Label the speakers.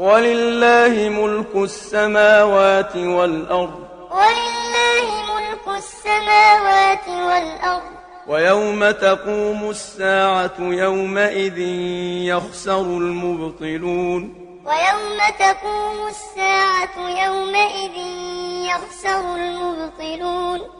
Speaker 1: وَلِلَّهِ مُلْكُ السَّمَاوَاتِ وَالْأَرْضِ.
Speaker 2: وَلِلَّهِ مُلْكُ السَّمَاوَاتِ وَالْأَرْضِ ۚ.
Speaker 1: وَيَوْمَ تَقُومُ السَّاعَةُ يَوْمَئِذٍ يَخْسَرُ الْمُبْطِلُونَ.
Speaker 2: وَيَوْمَ تَقُومُ السَّاعَةُ يَوْمَئِذٍ يَخْسَرُ الْمُبْطِلُونَ.